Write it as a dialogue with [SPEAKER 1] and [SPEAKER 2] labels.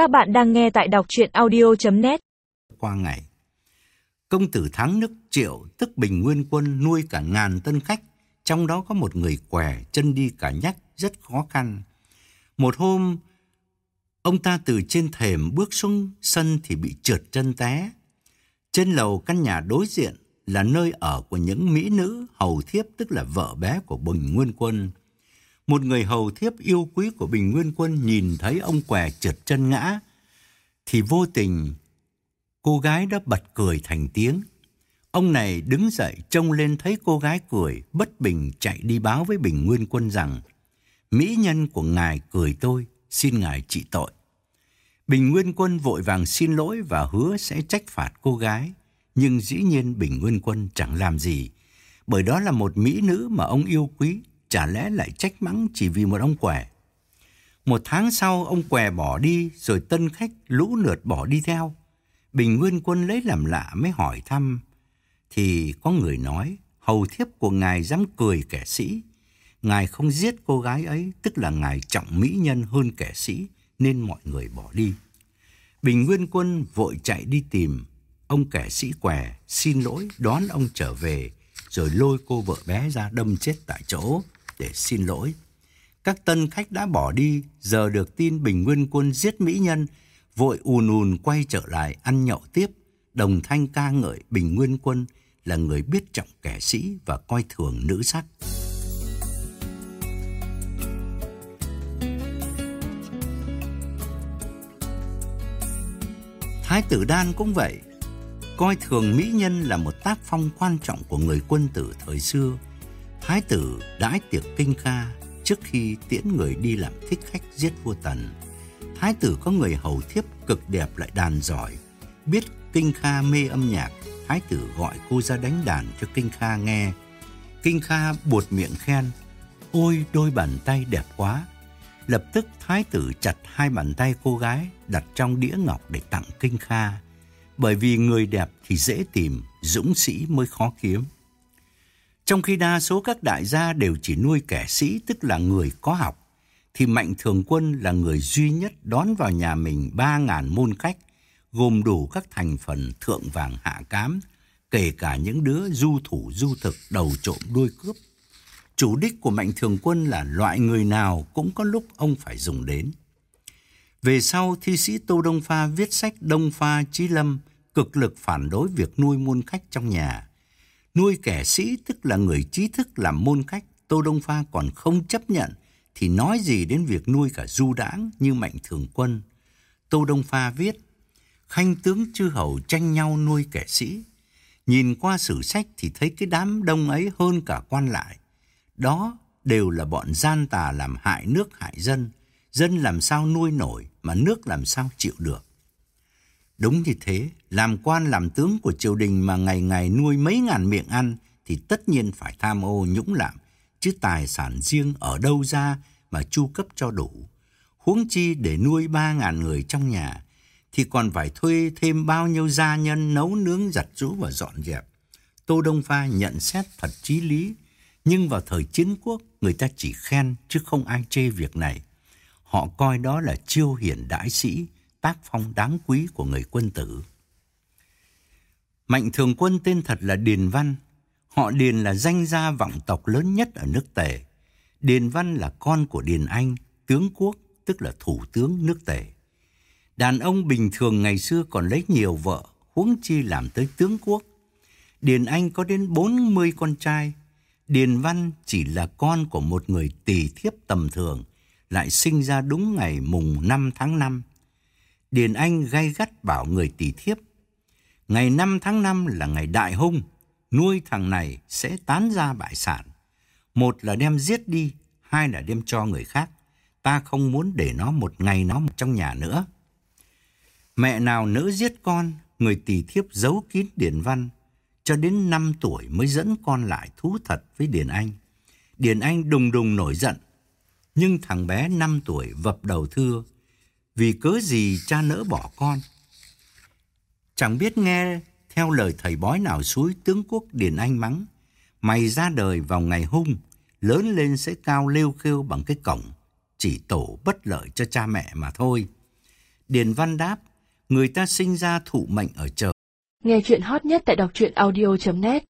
[SPEAKER 1] Các bạn đang nghe tại đọc chuyện audio.net
[SPEAKER 2] Qua ngày, công tử thắng nước triệu tức Bình Nguyên Quân nuôi cả ngàn tân khách, trong đó có một người què, chân đi cả nhắc, rất khó khăn. Một hôm, ông ta từ trên thềm bước xuống sân thì bị trượt chân té. Trên lầu căn nhà đối diện là nơi ở của những mỹ nữ hầu thiếp tức là vợ bé của Bình Nguyên Quân. Một người hầu thiếp yêu quý của Bình Nguyên Quân nhìn thấy ông què trượt chân ngã, thì vô tình cô gái đã bật cười thành tiếng. Ông này đứng dậy trông lên thấy cô gái cười, bất bình chạy đi báo với Bình Nguyên Quân rằng Mỹ nhân của ngài cười tôi, xin ngài trị tội. Bình Nguyên Quân vội vàng xin lỗi và hứa sẽ trách phạt cô gái. Nhưng dĩ nhiên Bình Nguyên Quân chẳng làm gì, bởi đó là một mỹ nữ mà ông yêu quý, chả lẽ lại trách mắng chỉ vì một ông què. Một tháng sau, ông què bỏ đi, rồi tân khách lũ lượt bỏ đi theo. Bình Nguyên Quân lấy làm lạ mới hỏi thăm. Thì có người nói, hầu thiếp của ngài dám cười kẻ sĩ. Ngài không giết cô gái ấy, tức là ngài trọng mỹ nhân hơn kẻ sĩ, nên mọi người bỏ đi. Bình Nguyên Quân vội chạy đi tìm. Ông kẻ sĩ què xin lỗi đón ông trở về, rồi lôi cô vợ bé ra đâm chết tại chỗ để xin lỗi. Các tân khách đã bỏ đi, giờ được tin Bình Nguyên Quân giết mỹ nhân, vội ùn ùn quay trở lại ăn nhậu tiếp, đồng thanh ca ngợi Bình Nguyên Quân là người biết trọng kẻ sĩ và coi thường nữ sắc. Thái tử Đan cũng vậy, coi thường mỹ nhân là một tác phong quan trọng của người quân tử thời xưa. Thái tử đãi tiệc kinh kha trước khi tiễn người đi làm thích khách giết vua Tần. Thái tử có người hầu thiếp cực đẹp lại đàn giỏi, biết Kinh Kha mê âm nhạc, thái tử gọi cô ra đánh đàn cho Kinh Kha nghe. Kinh Kha buột miệng khen, ôi đôi bàn tay đẹp quá. Lập tức thái tử chặt hai bàn tay cô gái đặt trong đĩa ngọc để tặng Kinh Kha. Bởi vì người đẹp thì dễ tìm, dũng sĩ mới khó kiếm. Trong khi đa số các đại gia đều chỉ nuôi kẻ sĩ tức là người có học, thì Mạnh Thường Quân là người duy nhất đón vào nhà mình ba ngàn môn khách, gồm đủ các thành phần thượng vàng hạ cám, kể cả những đứa du thủ du thực đầu trộm đuôi cướp. Chủ đích của Mạnh Thường Quân là loại người nào cũng có lúc ông phải dùng đến. Về sau, thi sĩ Tô Đông Pha viết sách Đông Pha Chí Lâm cực lực phản đối việc nuôi môn khách trong nhà. Nuôi kẻ sĩ tức là người trí thức làm môn khách, Tô Đông Pha còn không chấp nhận, thì nói gì đến việc nuôi cả du đãng như Mạnh Thường Quân. Tô Đông Pha viết, khanh tướng chư hầu tranh nhau nuôi kẻ sĩ. Nhìn qua sử sách thì thấy cái đám đông ấy hơn cả quan lại. Đó đều là bọn gian tà làm hại nước hại dân. Dân làm sao nuôi nổi mà nước làm sao chịu được. Đúng như thế, làm quan làm tướng của triều đình mà ngày ngày nuôi mấy ngàn miệng ăn thì tất nhiên phải tham ô nhũng lạm, chứ tài sản riêng ở đâu ra mà chu cấp cho đủ. Huống chi để nuôi ba ngàn người trong nhà thì còn phải thuê thêm bao nhiêu gia nhân nấu nướng giặt rũ và dọn dẹp. Tô Đông Pha nhận xét thật chí lý, nhưng vào thời chiến quốc người ta chỉ khen chứ không ai chê việc này. Họ coi đó là chiêu hiển đại sĩ, tác phong đáng quý của người quân tử. Mạnh thường quân tên thật là Điền Văn. Họ Điền là danh gia vọng tộc lớn nhất ở nước Tề. Điền Văn là con của Điền Anh, tướng quốc, tức là thủ tướng nước Tề. Đàn ông bình thường ngày xưa còn lấy nhiều vợ, huống chi làm tới tướng quốc. Điền Anh có đến 40 con trai. Điền Văn chỉ là con của một người tỳ thiếp tầm thường, lại sinh ra đúng ngày mùng 5 tháng 5. Điền Anh gay gắt bảo người tỷ thiếp. Ngày 5 tháng 5 là ngày đại hung, nuôi thằng này sẽ tán ra bại sản. Một là đem giết đi, hai là đem cho người khác. Ta không muốn để nó một ngày nó trong nhà nữa. Mẹ nào nỡ giết con, người tỷ thiếp giấu kín Điền Văn, cho đến 5 tuổi mới dẫn con lại thú thật với Điền Anh. Điền Anh đùng đùng nổi giận, nhưng thằng bé 5 tuổi vập đầu thưa, vì cớ gì cha nỡ bỏ con. Chẳng biết nghe theo lời thầy bói nào suối tướng quốc Điền Anh mắng, mày ra đời vào ngày hung, lớn lên sẽ cao lêu khêu bằng cái cổng, chỉ tổ bất lợi cho cha mẹ mà thôi. Điền Văn đáp, người ta sinh ra thụ mệnh ở trời.
[SPEAKER 3] Nghe chuyện hot nhất tại đọc truyện audio.net